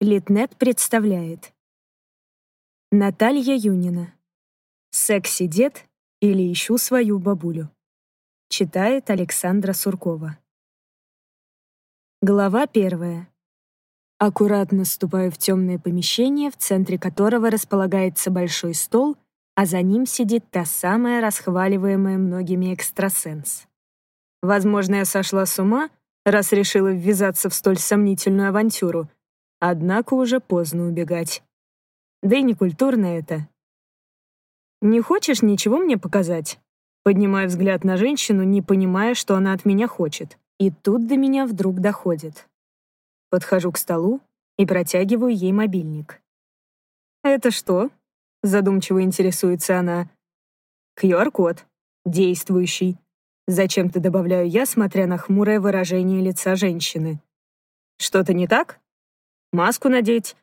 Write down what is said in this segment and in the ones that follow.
Литнет представляет. Наталья Юнина. «Секси-дед» или «Ищу свою бабулю». Читает Александра Суркова. Глава первая. Аккуратно ступаю в темное помещение, в центре которого располагается большой стол, а за ним сидит та самая расхваливаемая многими экстрасенс. Возможно, я сошла с ума, раз решила ввязаться в столь сомнительную авантюру — Однако уже поздно убегать. Да и некультурно это. «Не хочешь ничего мне показать?» Поднимаю взгляд на женщину, не понимая, что она от меня хочет. И тут до меня вдруг доходит. Подхожу к столу и протягиваю ей мобильник. «Это что?» — задумчиво интересуется она. «QR-код. Действующий». Зачем-то добавляю я, смотря на хмурое выражение лица женщины. «Что-то не так?» Маску надеть?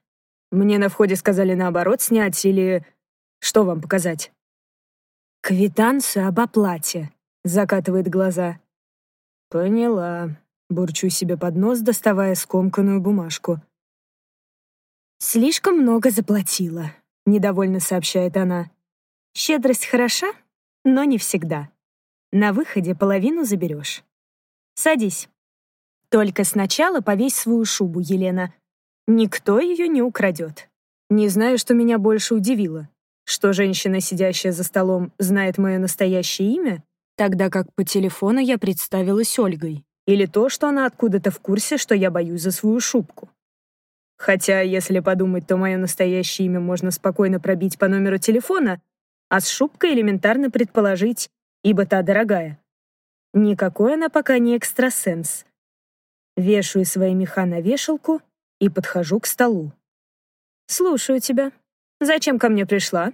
Мне на входе сказали наоборот снять или... Что вам показать? Квитанцию об оплате. Закатывает глаза. Поняла. Бурчу себе под нос, доставая скомканную бумажку. «Слишком много заплатила», — недовольно сообщает она. «Щедрость хороша, но не всегда. На выходе половину заберешь. Садись. Только сначала повесь свою шубу, Елена, Никто ее не украдет. Не знаю, что меня больше удивило. Что женщина, сидящая за столом, знает мое настоящее имя, тогда как по телефону я представилась Ольгой. Или то, что она откуда-то в курсе, что я боюсь за свою шубку. Хотя, если подумать, то мое настоящее имя можно спокойно пробить по номеру телефона, а с шубкой элементарно предположить, ибо та дорогая. Никакой она пока не экстрасенс. Вешаю свои меха на вешалку и подхожу к столу. «Слушаю тебя. Зачем ко мне пришла?»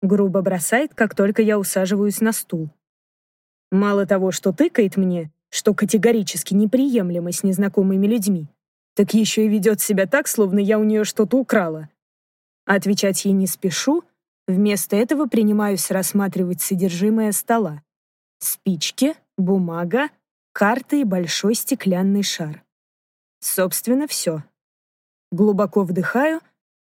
Грубо бросает, как только я усаживаюсь на стул. Мало того, что тыкает мне, что категорически неприемлемо с незнакомыми людьми, так еще и ведет себя так, словно я у нее что-то украла. Отвечать ей не спешу, вместо этого принимаюсь рассматривать содержимое стола. Спички, бумага, карты и большой стеклянный шар. Собственно, все. Глубоко вдыхаю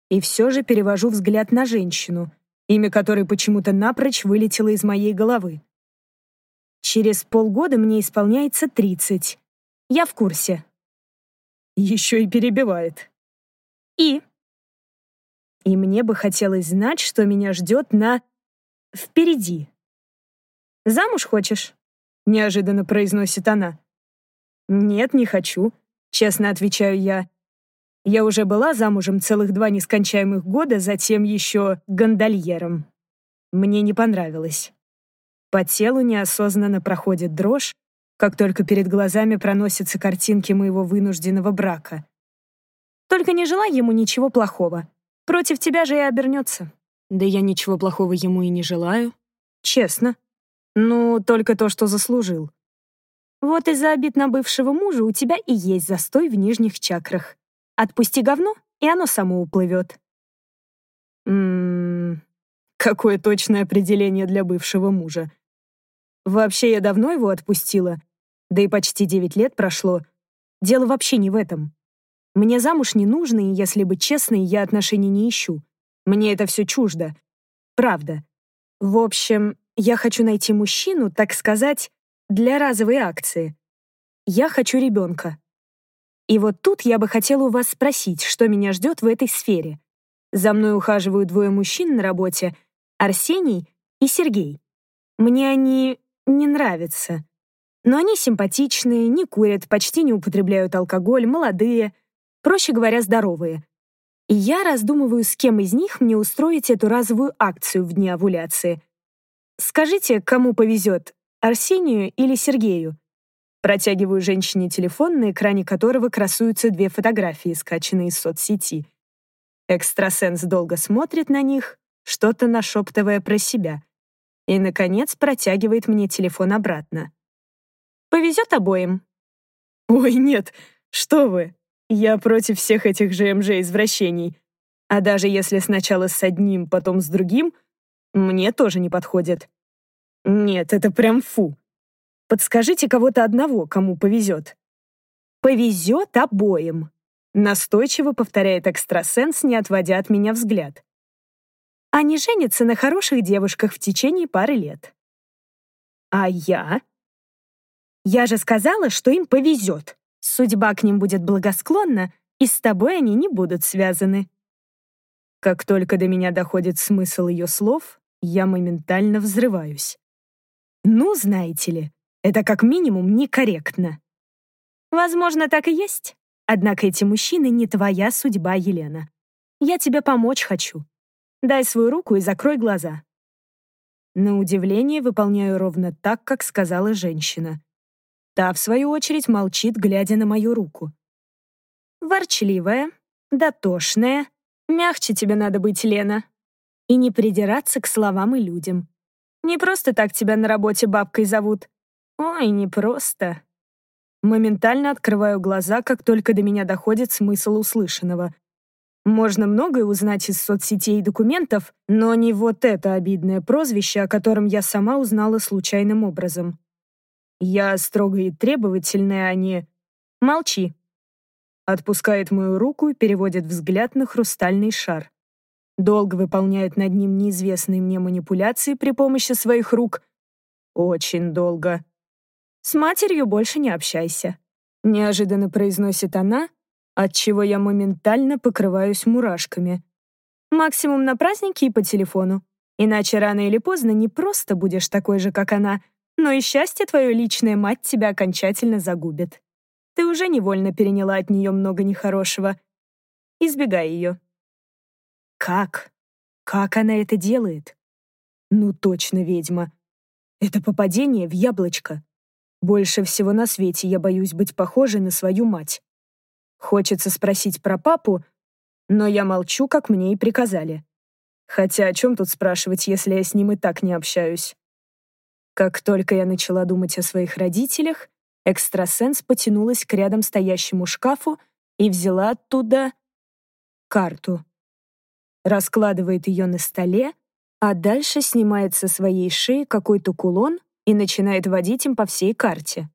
и все же перевожу взгляд на женщину, имя которой почему-то напрочь вылетело из моей головы. Через полгода мне исполняется 30. Я в курсе. Еще и перебивает. И? И мне бы хотелось знать, что меня ждет на... впереди. «Замуж хочешь?» — неожиданно произносит она. «Нет, не хочу», — честно отвечаю я. Я уже была замужем целых два нескончаемых года, затем еще гондольером. Мне не понравилось. По телу неосознанно проходит дрожь, как только перед глазами проносятся картинки моего вынужденного брака. Только не желай ему ничего плохого. Против тебя же и обернется. Да я ничего плохого ему и не желаю. Честно. Ну, только то, что заслужил. Вот из-за обид на бывшего мужа у тебя и есть застой в нижних чакрах. Отпусти говно, и оно само уплывет. Ммм, какое точное определение для бывшего мужа. Вообще, я давно его отпустила, да и почти девять лет прошло. Дело вообще не в этом. Мне замуж не нужно, и, если быть честной, я отношений не ищу. Мне это все чуждо. Правда. В общем, я хочу найти мужчину, так сказать, для разовой акции. Я хочу ребенка. И вот тут я бы хотела у вас спросить, что меня ждет в этой сфере. За мной ухаживают двое мужчин на работе, Арсений и Сергей. Мне они не нравятся. Но они симпатичные, не курят, почти не употребляют алкоголь, молодые, проще говоря, здоровые. И я раздумываю, с кем из них мне устроить эту разовую акцию в дни овуляции. Скажите, кому повезет, Арсению или Сергею? Протягиваю женщине телефон, на экране которого красуются две фотографии, скачанные из соцсети. Экстрасенс долго смотрит на них, что-то нашептывая про себя. И, наконец, протягивает мне телефон обратно. «Повезет обоим?» «Ой, нет, что вы! Я против всех этих ЖМЖ-извращений. А даже если сначала с одним, потом с другим, мне тоже не подходит. Нет, это прям фу. Подскажите кого-то одного, кому повезет. Повезет обоим. Настойчиво повторяет экстрасенс, не отводя от меня взгляд. Они женятся на хороших девушках в течение пары лет. А я? Я же сказала, что им повезет. Судьба к ним будет благосклонна, и с тобой они не будут связаны. Как только до меня доходит смысл ее слов, я моментально взрываюсь. Ну, знаете ли, это как минимум некорректно. Возможно, так и есть. Однако эти мужчины не твоя судьба, Елена. Я тебе помочь хочу. Дай свою руку и закрой глаза. На удивление выполняю ровно так, как сказала женщина. Та, в свою очередь, молчит, глядя на мою руку. Ворчливая, дотошная. Мягче тебе надо быть, Лена. И не придираться к словам и людям. Не просто так тебя на работе бабкой зовут. Ой, не просто. Моментально открываю глаза, как только до меня доходит смысл услышанного. Можно многое узнать из соцсетей и документов, но не вот это обидное прозвище, о котором я сама узнала случайным образом. Я строгая и требовательная, а не... Молчи. Отпускает мою руку и переводит взгляд на хрустальный шар. Долго выполняет над ним неизвестные мне манипуляции при помощи своих рук. Очень долго. С матерью больше не общайся. Неожиданно произносит она, отчего я моментально покрываюсь мурашками. Максимум на празднике и по телефону. Иначе рано или поздно не просто будешь такой же, как она, но и счастье твое личное мать тебя окончательно загубит. Ты уже невольно переняла от нее много нехорошего. Избегай ее. Как? Как она это делает? Ну точно ведьма. Это попадение в яблочко. Больше всего на свете я боюсь быть похожей на свою мать. Хочется спросить про папу, но я молчу, как мне и приказали. Хотя о чем тут спрашивать, если я с ним и так не общаюсь? Как только я начала думать о своих родителях, экстрасенс потянулась к рядом стоящему шкафу и взяла оттуда карту. Раскладывает ее на столе, а дальше снимает со своей шеи какой-то кулон и начинает водить им по всей карте.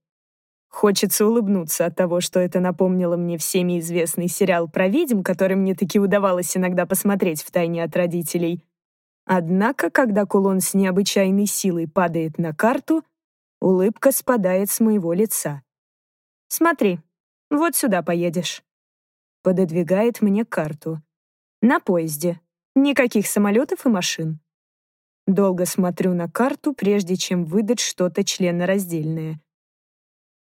Хочется улыбнуться от того, что это напомнило мне всеми известный сериал про ведьм, который мне таки удавалось иногда посмотреть втайне от родителей. Однако, когда кулон с необычайной силой падает на карту, улыбка спадает с моего лица. «Смотри, вот сюда поедешь». Пододвигает мне карту. На поезде. Никаких самолетов и машин. Долго смотрю на карту, прежде чем выдать что-то членораздельное.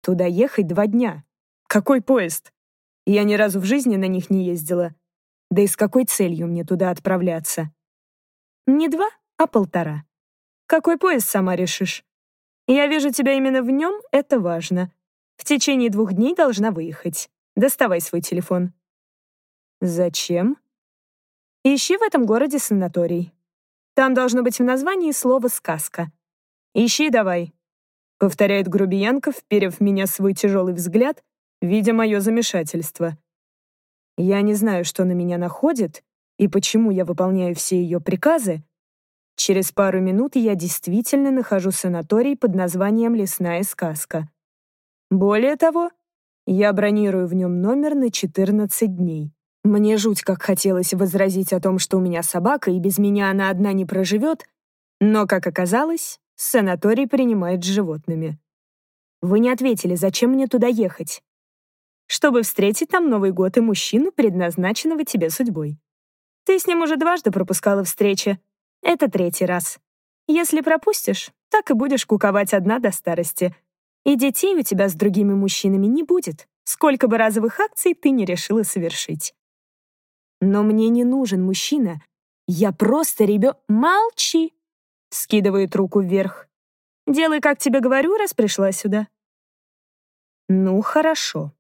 Туда ехать два дня. Какой поезд? Я ни разу в жизни на них не ездила. Да и с какой целью мне туда отправляться? Не два, а полтора. Какой поезд сама решишь? Я вижу тебя именно в нем, это важно. В течение двух дней должна выехать. Доставай свой телефон. Зачем? Ищи в этом городе санаторий. Там должно быть в названии слово «сказка». Ищи давай. — повторяет грубиянка, вперев в меня свой тяжелый взгляд, видя мое замешательство. Я не знаю, что на меня находит и почему я выполняю все ее приказы. Через пару минут я действительно нахожу санаторий под названием «Лесная сказка». Более того, я бронирую в нем номер на 14 дней. Мне жуть как хотелось возразить о том, что у меня собака, и без меня она одна не проживет, но, как оказалось, санаторий принимает с животными. Вы не ответили, зачем мне туда ехать? Чтобы встретить там Новый год и мужчину, предназначенного тебе судьбой. Ты с ним уже дважды пропускала встречи. Это третий раз. Если пропустишь, так и будешь куковать одна до старости. И детей у тебя с другими мужчинами не будет, сколько бы разовых акций ты не решила совершить. Но мне не нужен мужчина. Я просто ребё... Молчи! Скидывает руку вверх. «Делай, как тебе говорю, раз пришла сюда». «Ну, хорошо.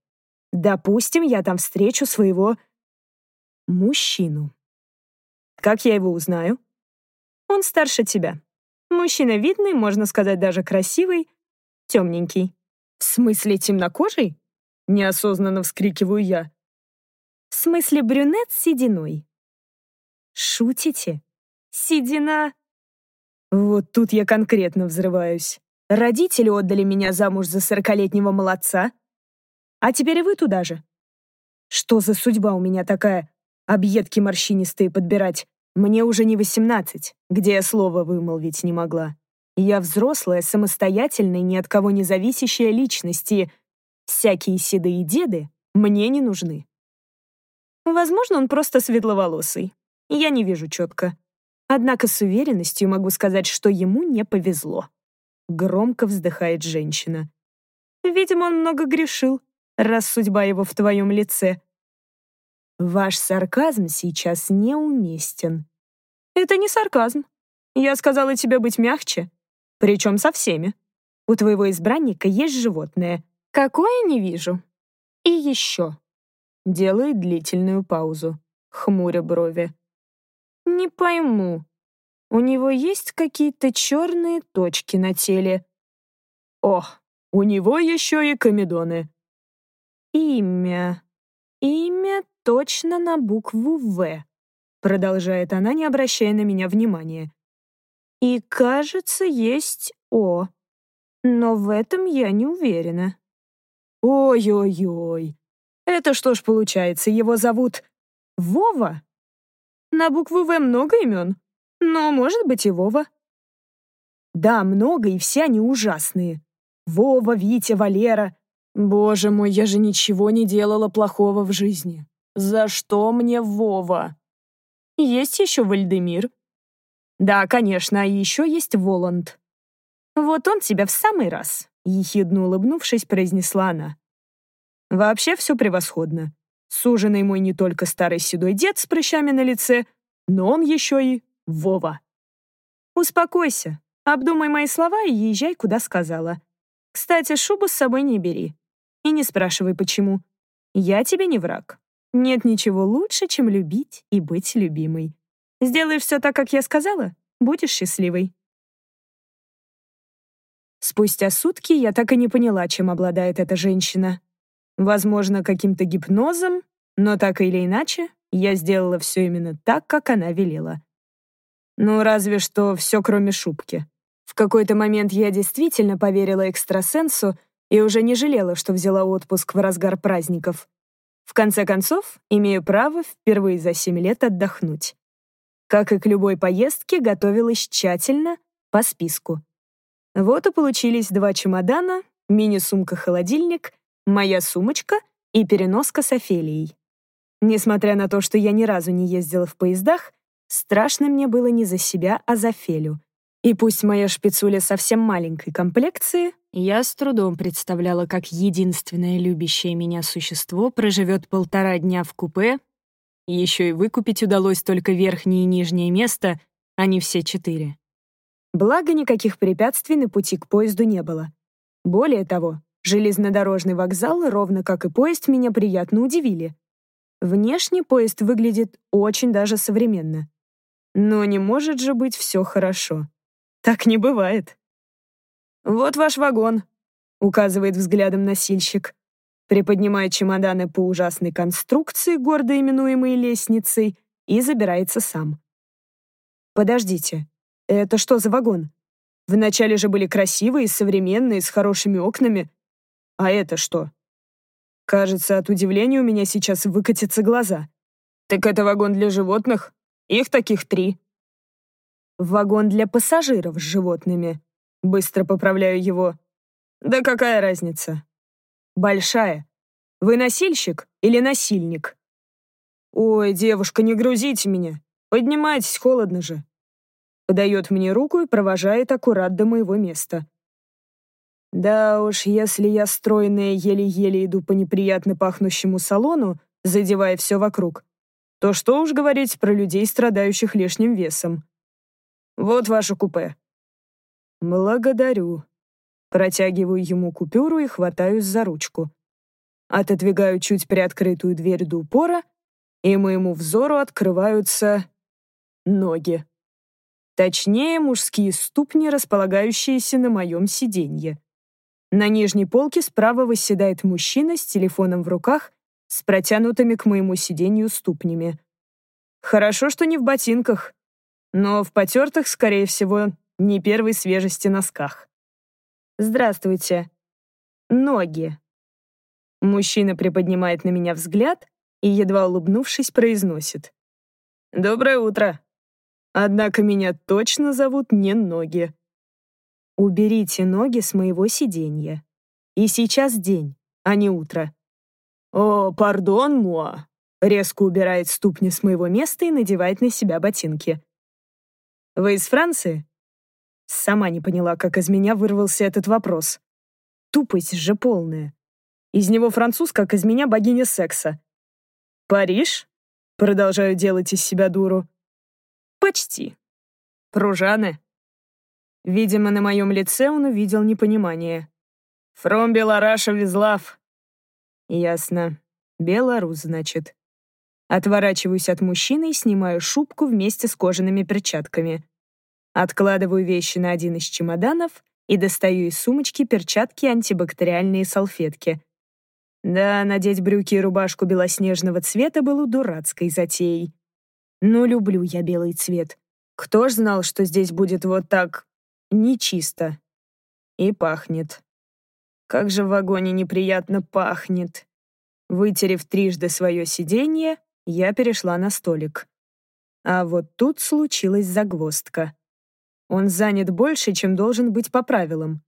Допустим, я там встречу своего... мужчину. Как я его узнаю?» «Он старше тебя. Мужчина видный, можно сказать, даже красивый, темненький». «В смысле темнокожий?» Неосознанно вскрикиваю я. «В смысле брюнет с сединой?» «Шутите? Седина вот тут я конкретно взрываюсь. Родители отдали меня замуж за сорокалетнего молодца. А теперь и вы туда же. Что за судьба у меня такая? Объедки морщинистые подбирать. Мне уже не восемнадцать, где я слова вымолвить не могла. Я взрослая, самостоятельная, ни от кого не зависящая личность, и всякие седые деды мне не нужны. Возможно, он просто светловолосый. Я не вижу четко. Однако с уверенностью могу сказать, что ему не повезло. Громко вздыхает женщина. Видимо, он много грешил, раз судьба его в твоем лице. Ваш сарказм сейчас неуместен. Это не сарказм. Я сказала тебе быть мягче. Причем со всеми. У твоего избранника есть животное. Какое не вижу. И еще. Делает длительную паузу, хмуря брови. Не пойму. У него есть какие-то черные точки на теле. О, у него еще и комедоны. Имя. Имя точно на букву «В», продолжает она, не обращая на меня внимания. И, кажется, есть «О». Но в этом я не уверена. Ой-ой-ой. Это что ж получается, его зовут Вова? На букву «В» много имен, но может быть и Вова. Да, много, и все они ужасные. Вова, Витя, Валера. Боже мой, я же ничего не делала плохого в жизни. За что мне Вова? Есть еще Вальдемир. Да, конечно, а еще есть Воланд. Вот он тебя в самый раз, ехидно улыбнувшись, произнесла она. Вообще все превосходно. Суженый мой не только старый седой дед с прыщами на лице, но он еще и Вова. Успокойся, обдумай мои слова и езжай, куда сказала. Кстати, шубу с собой не бери. И не спрашивай, почему. Я тебе не враг. Нет ничего лучше, чем любить и быть любимой. Сделаешь все так, как я сказала, будешь счастливой. Спустя сутки я так и не поняла, чем обладает эта женщина. Возможно, каким-то гипнозом, но так или иначе, я сделала все именно так, как она велела. Ну, разве что все, кроме шубки. В какой-то момент я действительно поверила экстрасенсу и уже не жалела, что взяла отпуск в разгар праздников. В конце концов, имею право впервые за семь лет отдохнуть. Как и к любой поездке, готовилась тщательно, по списку. Вот и получились два чемодана, мини-сумка-холодильник, моя сумочка и переноска с Офелией. Несмотря на то, что я ни разу не ездила в поездах, страшно мне было не за себя, а за Фелю. И пусть моя шпицуля совсем маленькой комплекции, я с трудом представляла, как единственное любящее меня существо проживет полтора дня в купе, еще и выкупить удалось только верхнее и нижнее место, а не все четыре. Благо, никаких препятствий на пути к поезду не было. Более того, железнодорожный вокзал, ровно как и поезд, меня приятно удивили. Внешне поезд выглядит очень даже современно. Но не может же быть все хорошо. Так не бывает. «Вот ваш вагон», — указывает взглядом носильщик. Приподнимает чемоданы по ужасной конструкции, гордо именуемой лестницей, и забирается сам. «Подождите, это что за вагон? Вначале же были красивые, современные, с хорошими окнами. А это что?» Кажется, от удивления у меня сейчас выкатятся глаза. «Так это вагон для животных? Их таких три». Вагон для пассажиров с животными. Быстро поправляю его. Да какая разница? Большая. Вы носильщик или насильник? Ой, девушка, не грузите меня. Поднимайтесь, холодно же. Подает мне руку и провожает аккурат до моего места. Да уж, если я стройная еле-еле иду по неприятно пахнущему салону, задевая все вокруг, то что уж говорить про людей, страдающих лишним весом. Вот ваше купе». «Благодарю». Протягиваю ему купюру и хватаюсь за ручку. Отодвигаю чуть приоткрытую дверь до упора, и моему взору открываются ноги. Точнее, мужские ступни, располагающиеся на моем сиденье. На нижней полке справа восседает мужчина с телефоном в руках, с протянутыми к моему сиденью ступнями. Хорошо, что не в ботинках, но в потертых, скорее всего, не первой свежести носках. «Здравствуйте. Ноги». Мужчина приподнимает на меня взгляд, и, едва улыбнувшись, произносит. «Доброе утро. Однако меня точно зовут не Ноги». «Уберите ноги с моего сиденья. И сейчас день, а не утро». «О, пардон, Муа!» Резко убирает ступни с моего места и надевает на себя ботинки. «Вы из Франции?» Сама не поняла, как из меня вырвался этот вопрос. Тупость же полная. Из него француз, как из меня богиня секса. «Париж?» Продолжаю делать из себя дуру. «Почти. Пружаны?» Видимо, на моем лице он увидел непонимание. «Фром Белараша Визлав». «Ясно. Белорус, значит». Отворачиваюсь от мужчины и снимаю шубку вместе с кожаными перчатками. Откладываю вещи на один из чемоданов и достаю из сумочки перчатки и антибактериальные салфетки. Да, надеть брюки и рубашку белоснежного цвета было дурацкой затеей. Но люблю я белый цвет. Кто ж знал, что здесь будет вот так нечисто? И пахнет. Как же в вагоне неприятно пахнет. Вытерев трижды свое сиденье, я перешла на столик. А вот тут случилась загвоздка. Он занят больше, чем должен быть по правилам.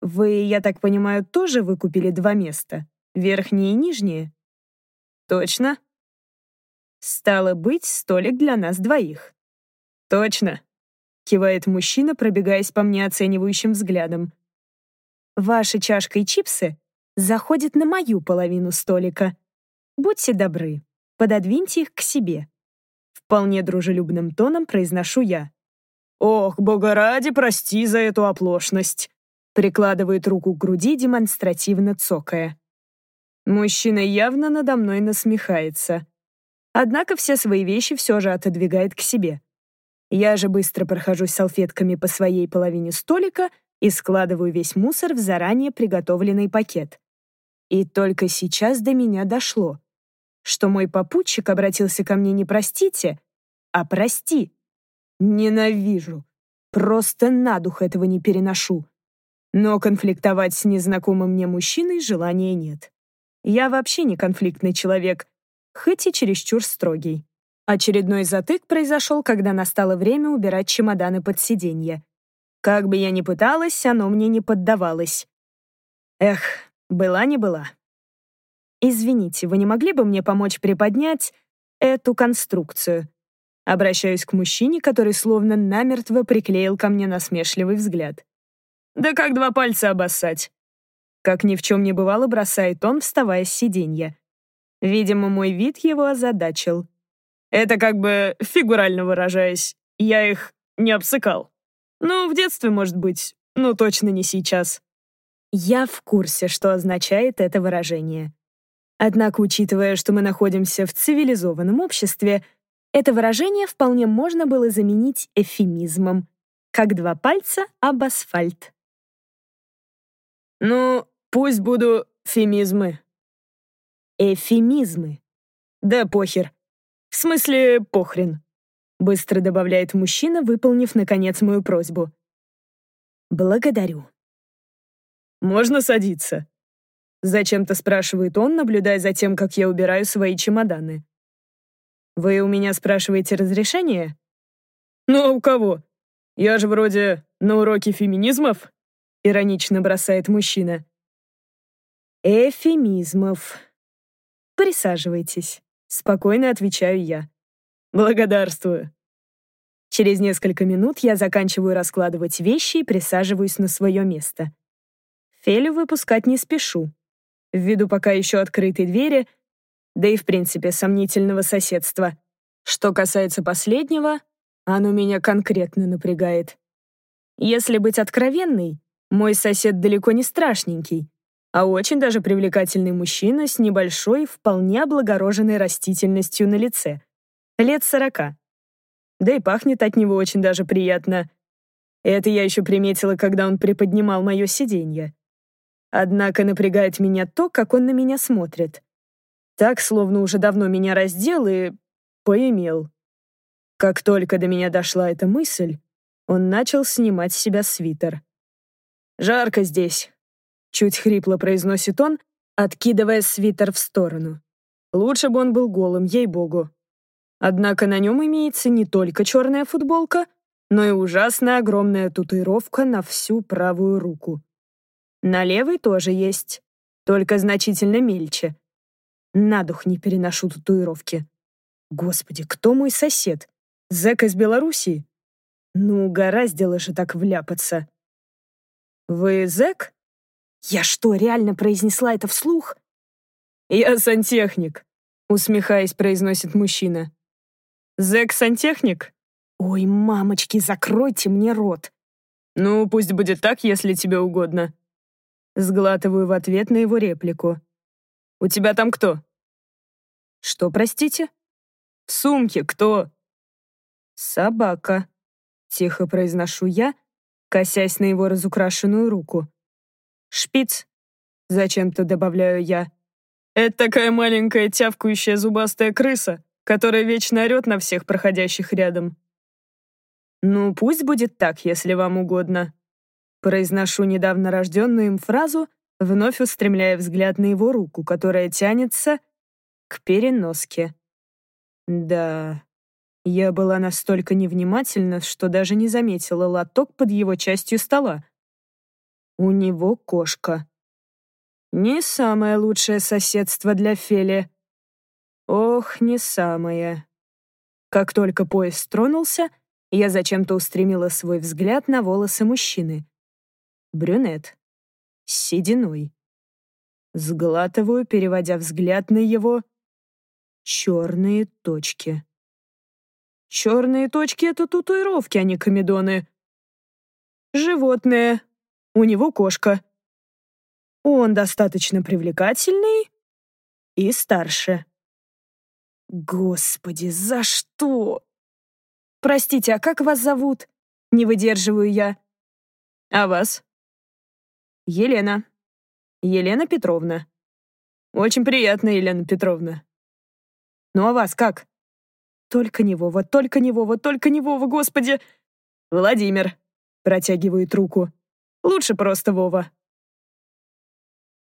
Вы, я так понимаю, тоже выкупили два места? Верхнее и нижнее? Точно. Стало быть, столик для нас двоих. Точно. Кивает мужчина, пробегаясь по мне оценивающим взглядом. Ваша чашка и чипсы заходят на мою половину столика. Будьте добры, пододвиньте их к себе. Вполне дружелюбным тоном произношу я. «Ох, бога ради, прости за эту оплошность!» Прикладывает руку к груди, демонстративно цокая. Мужчина явно надо мной насмехается. Однако все свои вещи все же отодвигает к себе. Я же быстро прохожусь салфетками по своей половине столика и складываю весь мусор в заранее приготовленный пакет. И только сейчас до меня дошло, что мой попутчик обратился ко мне не «простите», а «прости». Ненавижу. Просто на дух этого не переношу. Но конфликтовать с незнакомым мне мужчиной желания нет. Я вообще не конфликтный человек, хоть и чересчур строгий. Очередной затык произошел, когда настало время убирать чемоданы под сиденье. Как бы я ни пыталась, оно мне не поддавалось. Эх, была не была. Извините, вы не могли бы мне помочь приподнять эту конструкцию? Обращаюсь к мужчине, который словно намертво приклеил ко мне насмешливый взгляд. «Да как два пальца обоссать?» Как ни в чем не бывало, бросает он, вставая с сиденья. Видимо, мой вид его озадачил. Это как бы, фигурально выражаясь, я их не обсыкал. Ну, в детстве, может быть, но точно не сейчас. Я в курсе, что означает это выражение. Однако, учитывая, что мы находимся в цивилизованном обществе, это выражение вполне можно было заменить эфемизмом, как два пальца об асфальт. «Ну, пусть буду фемизмы». «Эфемизмы». «Да похер. В смысле, похрен», — быстро добавляет мужчина, выполнив, наконец, мою просьбу. «Благодарю». «Можно садиться?» Зачем-то спрашивает он, наблюдая за тем, как я убираю свои чемоданы. Вы у меня спрашиваете разрешение? Ну, а у кого? Я же вроде на уроке феминизмов, иронично бросает мужчина. Эфемизмов. Присаживайтесь, спокойно отвечаю я. Благодарствую. Через несколько минут я заканчиваю раскладывать вещи и присаживаюсь на свое место. Фелю выпускать не спешу. Ввиду пока еще открытой двери — да и в принципе сомнительного соседства. Что касается последнего, оно меня конкретно напрягает. Если быть откровенной, мой сосед далеко не страшненький, а очень даже привлекательный мужчина с небольшой, вполне облагороженной растительностью на лице. Лет сорока. Да и пахнет от него очень даже приятно. Это я еще приметила, когда он приподнимал мое сиденье. Однако напрягает меня то, как он на меня смотрит. Так, словно уже давно меня раздел и поимел. Как только до меня дошла эта мысль, он начал снимать с себя свитер. «Жарко здесь», — чуть хрипло произносит он, откидывая свитер в сторону. Лучше бы он был голым, ей-богу. Однако на нем имеется не только черная футболка, но и ужасная огромная татуировка на всю правую руку. На левой тоже есть, только значительно мельче. На дух не переношу татуировки. Господи, кто мой сосед? Зэк из Белоруссии? Ну, угораздило же так вляпаться. Вы зэк? Я что, реально произнесла это вслух? Я сантехник, усмехаясь, произносит мужчина. Зэк-сантехник? Ой, мамочки, закройте мне рот. Ну, пусть будет так, если тебе угодно. Сглатываю в ответ на его реплику. У тебя там кто? Что, простите? В сумке кто? Собака. Тихо произношу я, косясь на его разукрашенную руку. Шпиц. Зачем-то добавляю я. Это такая маленькая тявкающая зубастая крыса, которая вечно орет на всех проходящих рядом. «Ну, пусть будет так, если вам угодно». Произношу недавно рожденную им фразу, вновь устремляя взгляд на его руку, которая тянется к переноске. Да, я была настолько невнимательна, что даже не заметила лоток под его частью стола. У него кошка. Не самое лучшее соседство для Фели. Ох, не самое. Как только поезд тронулся, я зачем-то устремила свой взгляд на волосы мужчины. Брюнет. С сединой. Сглатываю, переводя взгляд на его черные точки. Черные точки — это татуировки, а не комедоны. Животное. У него кошка. Он достаточно привлекательный и старше. Господи, за что? Простите, а как вас зовут? Не выдерживаю я. А вас? Елена. Елена Петровна. Очень приятно, Елена Петровна. Ну а вас как? Только не Вова, только не Вова, только не Вова, господи! Владимир. Протягивает руку. Лучше просто Вова.